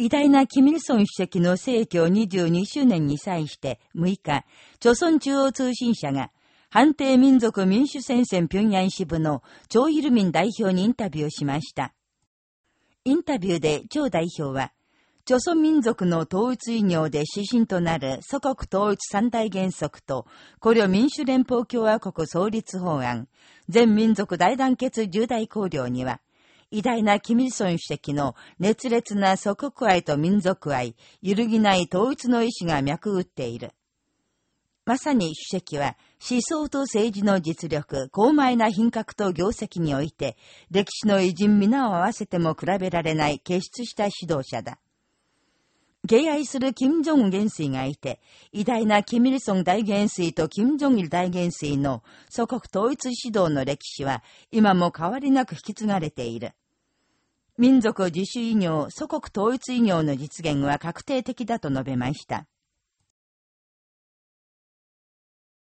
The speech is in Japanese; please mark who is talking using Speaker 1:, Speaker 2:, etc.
Speaker 1: 偉大なキミルソン主席の逝去22周年に際して6日、朝鮮中央通信社が、判定民族民主戦線平壌支部のチョイルミン代表にインタビューしました。インタビューで張代表は、朝鮮民族の統一異業で指針となる祖国統一三大原則と、古領民主連邦共和国創立法案、全民族大団結重大綱領には、偉大なキミルソン主席の熱烈な祖国愛と民族愛、揺るぎない統一の意志が脈打っている。まさに主席は思想と政治の実力、高邁な品格と業績において、歴史の偉人皆を合わせても比べられない傑出した指導者だ。敬愛する金正恩元帥がいて、偉大なキミルソン大元帥と金正日大元帥の祖国統一指導の歴史は今も変わりなく引き継がれている。民族自主医療、祖国統一医療の実現は確定的だと述べました。